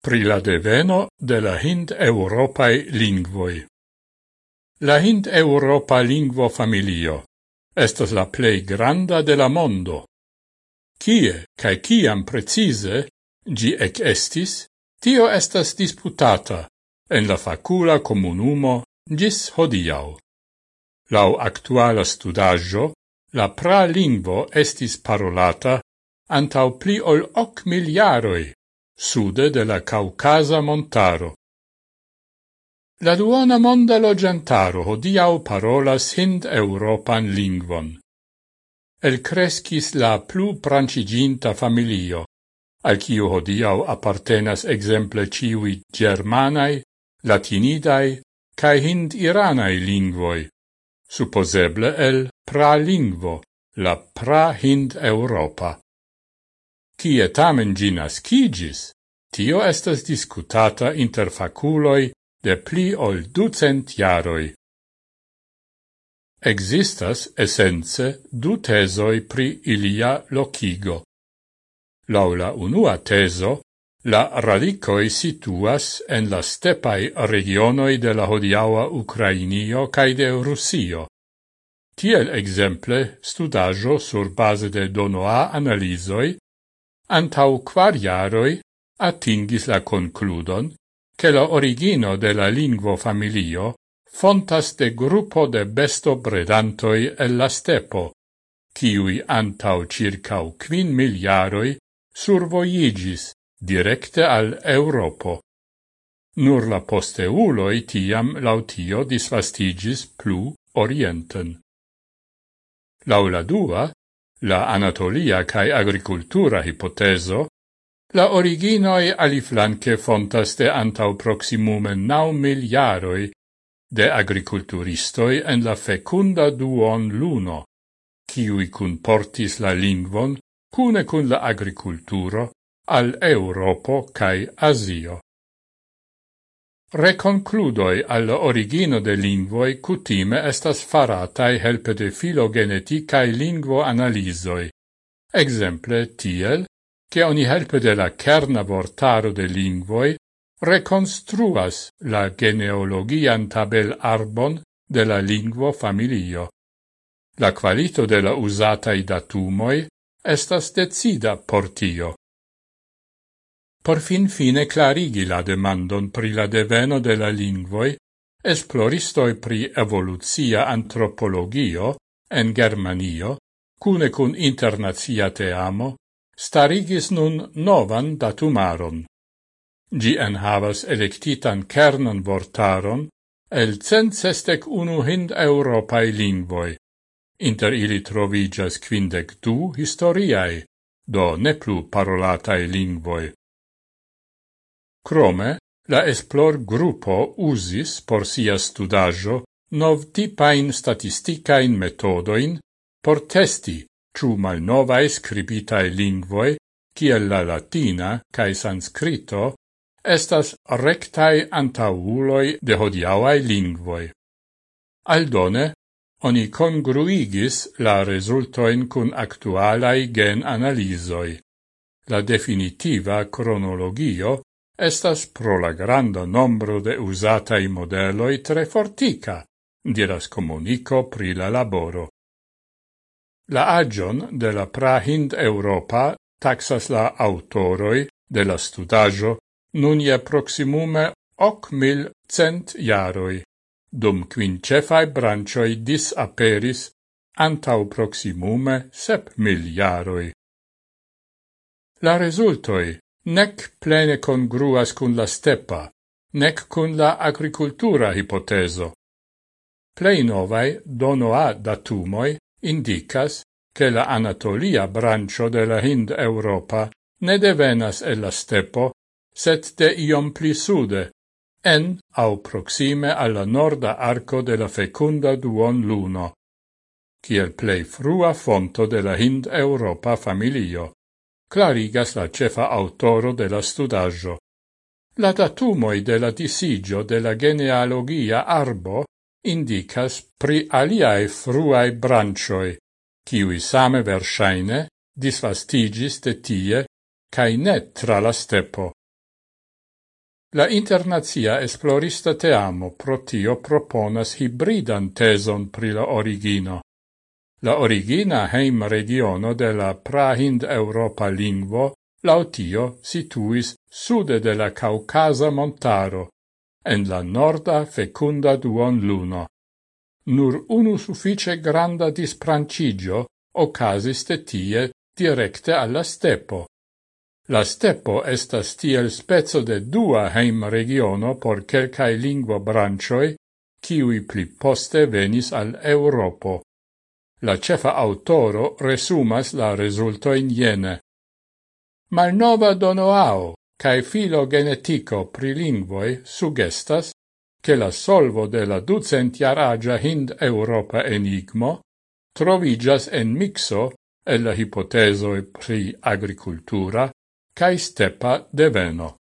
pri la deveno de la hind-europai lingvoi. La hind-europa lingvo familio estas la plei granda de la mondo. Kie, cae ciam precise, gi ec estis, tio estas disputata en la facula comunumo gis hodiau. Lau actuala studaggio, la pra lingvo estis parolata antau pli ol hoc miliaroi sude de la Caucasa montaro. La duona monda logiantaro hodiau parolas hind europan lingvon. El crescis la plu pranciginta familio, al quiu hodiau appartenas exemple ciui germanai, latinidai, cae hind iranai lingvoi, supposeble el pra lingvo, la pra hind Europa kie tamen ginas nascigis, tio estas discutata inter faculoi de pli ol ducent jaroi. Existas essence du tesoi pri ilia locigo. Laula unua teso, la radicoi situas en la stepai regionoi de la hodiaua Ucrainio cae de Rusio. Tiel exemple, studajo sur base de donoa analisoi, antau quar iaroi atingis la concludon che la origino de la lingvo familio fontas de gruppo de besto bredantoi el la stepo, ciui antau circau quin miliaroi survoigis directe al Europo. Nur la posteuloi tiam lautio disvastigis plu orienten. Laula dua, la anatolia cae agricultura hipoteso, la originoi aliflanque fontas de antau proximume nau miliaroi de agriculturistoi en la fecunda duon luno, ciui cun portis la lingvon, cune cun la agriculturo, al Europo cae Asio. Reconcludoi al origino de lingvoi cutime estas faratai helpe de filogeneticae lingvo analizoi. Exemple tiel, che oni helpe de la kerna vortaro de lingvoi reconstruas la genealogian tabel arbon de la lingvo familio. La qualito de la usatai datumoi estas decida por tio por fin fine clarigi la demandon pri la deveno de la lingvoi, esploristoi pri evoluzia antropologio en Germanio, cune cun internazia teamo, starigis nun novan datumaron. Gi enhavas electitan kernan vortaron el centestec unu hind europae lingvoi. Inter ili trovigas quindec du historiae, do ne plu parolatae lingvoi. Crome, la esplor-gruppo usis por sia studaggio novtipain statisticain metodoin por testi ciu malnovae scribitae lingvoi, ciel la latina cae sanscrito, estas rectae antauloi de hodiauae lingvoi. Aldone, oni congruigis la resultoin cun actualai gen analisoi. La definitiva cronologio estas pro la granda nombro de usatai modeloi tre fortica, diras comunico pri la laboro. La agion de la Prahind Europa taxas la autoroi de la studajo nun je proximume hoc mil cent jaroi, dum quin cefai brancioi disaperis antau proximume sep mil jaroi. La resultoi nec plene congruas cun la steppa, nec cun la agricultura hipoteso. Plei novae donoa datumoi indicas che la Anatolia brancio de la Hind-Europa ne devenas el la steppo, set de iom pli sude, en au proxime alla norda arco de la fecunda duon luno, kiel plei frua fonto de la Hind-Europa familio clarigas la cefa autoro de la studaggio. La datumoi de la disigio de la genealogia arbo indicas pri aliae fruae brancioi, kiui same versaine disvastigis de tie cae ne tra la stepo. La internazia esplorista teamo protio proponas hybridan teson pri la origino. La origina heim regiono de la prahind-europa lingvo lautio situis sude de la Caucasa montaro, en la norda fecunda duon luno. Nur unu suffice granda disprancigio ocasis de tie directe alla stepo. La stepo estas tiel spezzo de dua heim regiono por quelcae lingua brancioi, kiui pli poste venis al Europo. La cefa autoro resumas la resultoin jene. Malnova donoao cae filogenetico pri lingvoi sugestas che la solvo de la ducentiaragia hind-europa enigmo trovigas en mixo e la hipotesoi pri agricultura cae stepa deveno.